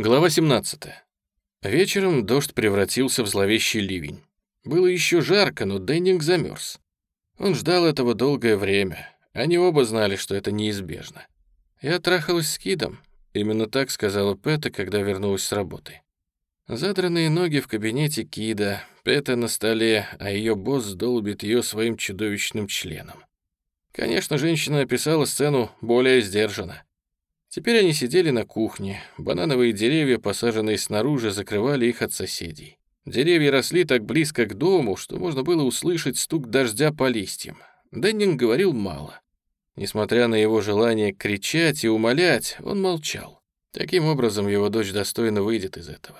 Глава 17. Вечером дождь превратился в зловещий ливень. Было еще жарко, но Деннинг замерз. Он ждал этого долгое время. Они оба знали, что это неизбежно. «Я трахалась с Кидом», — именно так сказала Пэта, когда вернулась с работы. Задранные ноги в кабинете Кида, Пэта на столе, а ее босс долбит ее своим чудовищным членом. Конечно, женщина описала сцену более сдержанно. Теперь они сидели на кухне. Банановые деревья, посаженные снаружи, закрывали их от соседей. Деревья росли так близко к дому, что можно было услышать стук дождя по листьям. Деннинг говорил мало. Несмотря на его желание кричать и умолять, он молчал. Таким образом, его дочь достойно выйдет из этого.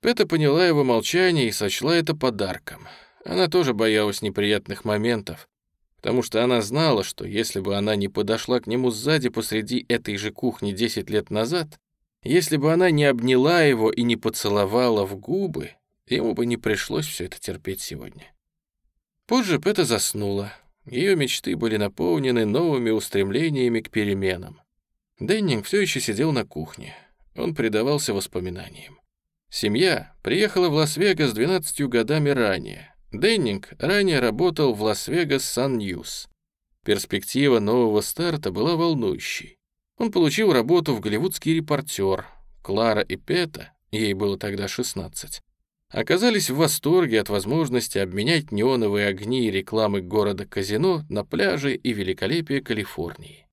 Пэта поняла его молчание и сочла это подарком. Она тоже боялась неприятных моментов, потому что она знала, что если бы она не подошла к нему сзади посреди этой же кухни 10 лет назад, если бы она не обняла его и не поцеловала в губы, ему бы не пришлось все это терпеть сегодня. Позже Пэта заснула. Ее мечты были наполнены новыми устремлениями к переменам. Деннинг все еще сидел на кухне. Он предавался воспоминаниям. Семья приехала в Лас-Вегас 12 годами ранее, Деннинг ранее работал в Лас-Вегас Сан Ньюс. Перспектива нового старта была волнующей. Он получил работу в голливудский репортер. Клара и Пета, ей было тогда 16, оказались в восторге от возможности обменять неоновые огни и рекламы города-казино на пляже и великолепие Калифорнии.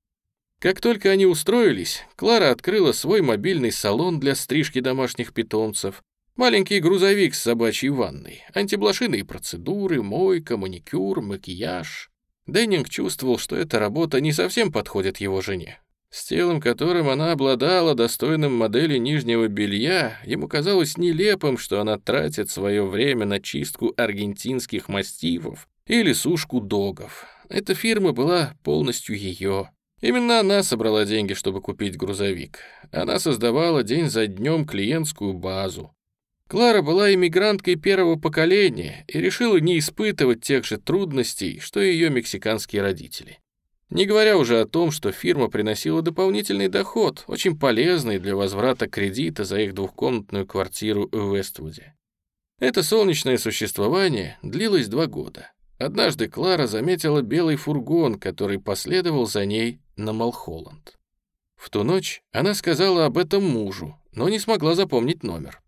Как только они устроились, Клара открыла свой мобильный салон для стрижки домашних питомцев, Маленький грузовик с собачьей ванной, антиблошиные процедуры, мойка, маникюр, макияж. Деннинг чувствовал, что эта работа не совсем подходит его жене. С телом, которым она обладала, достойным модели нижнего белья, ему казалось нелепым, что она тратит свое время на чистку аргентинских мастифов или сушку догов. Эта фирма была полностью ее. Именно она собрала деньги, чтобы купить грузовик. Она создавала день за днем клиентскую базу. Клара была иммигранткой первого поколения и решила не испытывать тех же трудностей, что и ее мексиканские родители. Не говоря уже о том, что фирма приносила дополнительный доход, очень полезный для возврата кредита за их двухкомнатную квартиру в Вествуде. Это солнечное существование длилось два года. Однажды Клара заметила белый фургон, который последовал за ней на Малхолланд. В ту ночь она сказала об этом мужу, но не смогла запомнить номер.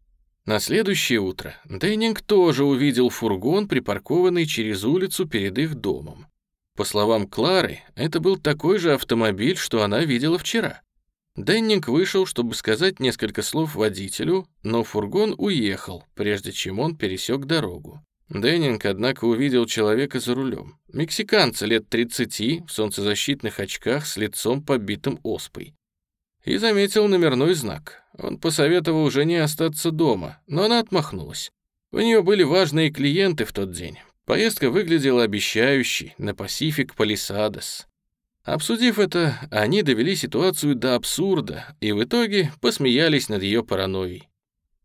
На следующее утро Деннинг тоже увидел фургон, припаркованный через улицу перед их домом. По словам Клары, это был такой же автомобиль, что она видела вчера. Деннинг вышел, чтобы сказать несколько слов водителю, но фургон уехал, прежде чем он пересек дорогу. Деннинг, однако, увидел человека за рулем. Мексиканца лет 30 в солнцезащитных очках с лицом побитым оспой. И заметил номерной знак. Он посоветовал жене остаться дома, но она отмахнулась. У нее были важные клиенты в тот день. Поездка выглядела обещающей на Пасифик Палисадос. Обсудив это, они довели ситуацию до абсурда и в итоге посмеялись над ее паранойей.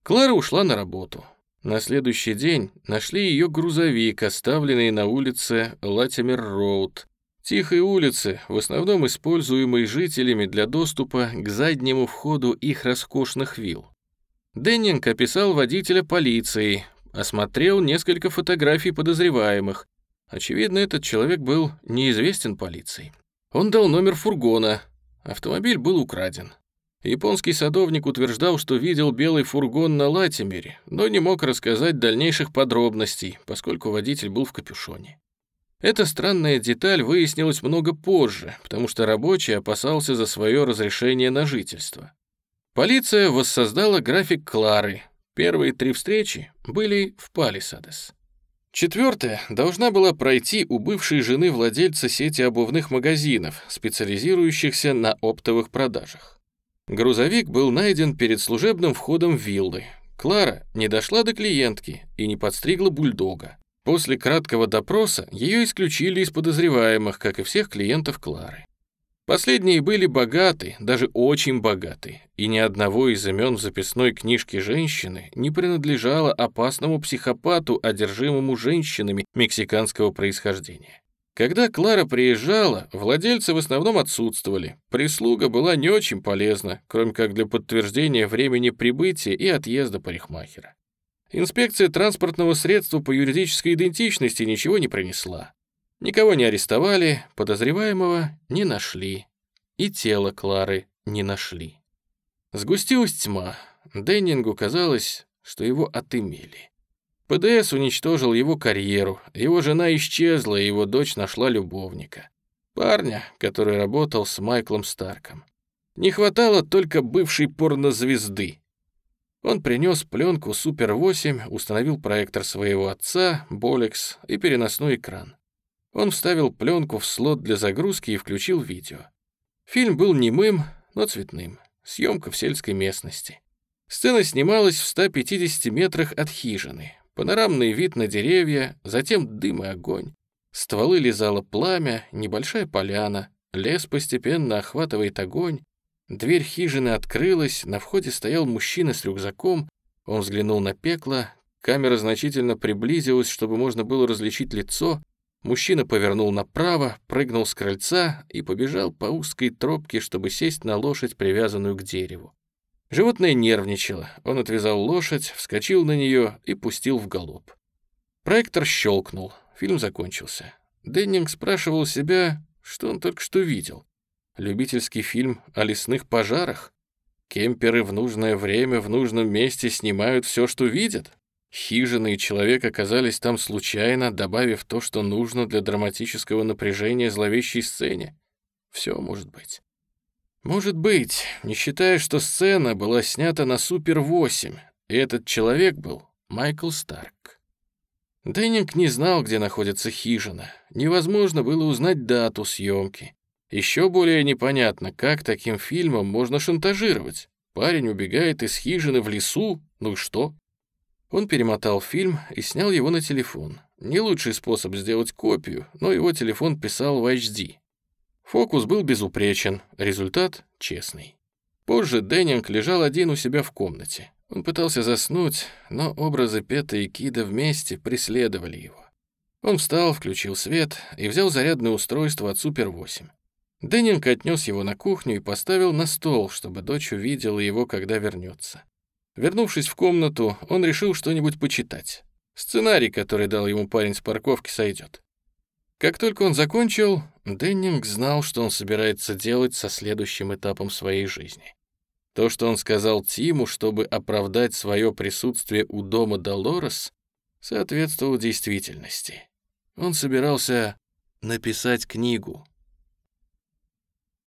Клара ушла на работу. На следующий день нашли ее грузовик, оставленный на улице Латимер-Роуд, Тихой улицы, в основном используемой жителями для доступа к заднему входу их роскошных вилл. Деннинг описал водителя полиции, осмотрел несколько фотографий подозреваемых. Очевидно, этот человек был неизвестен полиции. Он дал номер фургона. Автомобиль был украден. Японский садовник утверждал, что видел белый фургон на Латимере, но не мог рассказать дальнейших подробностей, поскольку водитель был в капюшоне. Эта странная деталь выяснилась много позже, потому что рабочий опасался за свое разрешение на жительство. Полиция воссоздала график Клары. Первые три встречи были в Палисадес. Четвертая должна была пройти у бывшей жены владельца сети обувных магазинов, специализирующихся на оптовых продажах. Грузовик был найден перед служебным входом виллы. Клара не дошла до клиентки и не подстригла бульдога. После краткого допроса ее исключили из подозреваемых, как и всех клиентов Клары. Последние были богаты, даже очень богаты, и ни одного из имен в записной книжке женщины не принадлежало опасному психопату, одержимому женщинами мексиканского происхождения. Когда Клара приезжала, владельцы в основном отсутствовали. Прислуга была не очень полезна, кроме как для подтверждения времени прибытия и отъезда парикмахера. Инспекция транспортного средства по юридической идентичности ничего не принесла. Никого не арестовали, подозреваемого не нашли. И тело Клары не нашли. Сгустилась тьма. Деннингу казалось, что его отымели. ПДС уничтожил его карьеру, его жена исчезла, и его дочь нашла любовника. Парня, который работал с Майклом Старком. Не хватало только бывшей порнозвезды. Он принес пленку Супер 8, установил проектор своего отца, Болекс и переносной экран. Он вставил пленку в слот для загрузки и включил видео. Фильм был немым, но цветным. Съемка в сельской местности. Сцена снималась в 150 метрах от хижины. Панорамный вид на деревья, затем дым и огонь. Стволы лизало пламя, небольшая поляна. Лес постепенно охватывает огонь. Дверь хижины открылась, на входе стоял мужчина с рюкзаком. Он взглянул на пекло. Камера значительно приблизилась, чтобы можно было различить лицо. Мужчина повернул направо, прыгнул с крыльца и побежал по узкой тропке, чтобы сесть на лошадь, привязанную к дереву. Животное нервничало. Он отвязал лошадь, вскочил на нее и пустил в галоп. Проектор щелкнул. Фильм закончился. Деннинг спрашивал себя, что он только что видел. Любительский фильм о лесных пожарах? Кемперы в нужное время в нужном месте снимают все, что видят? Хижина и человек оказались там случайно, добавив то, что нужно для драматического напряжения зловещей сцене? Все может быть. Может быть, не считая, что сцена была снята на Супер-8, и этот человек был Майкл Старк. Деннинг не знал, где находится хижина. Невозможно было узнать дату съемки. Еще более непонятно, как таким фильмом можно шантажировать. Парень убегает из хижины в лесу, ну и что? Он перемотал фильм и снял его на телефон. Не лучший способ сделать копию, но его телефон писал в HD. Фокус был безупречен, результат честный. Позже Деннинг лежал один у себя в комнате. Он пытался заснуть, но образы Пета и Кида вместе преследовали его. Он встал, включил свет и взял зарядное устройство от Супер-8. Деннинг отнес его на кухню и поставил на стол, чтобы дочь увидела его, когда вернется. Вернувшись в комнату, он решил что-нибудь почитать. Сценарий, который дал ему парень с парковки, сойдет. Как только он закончил, Деннинг знал, что он собирается делать со следующим этапом своей жизни. То, что он сказал Тиму, чтобы оправдать свое присутствие у дома Долорес, соответствовало действительности. Он собирался написать книгу.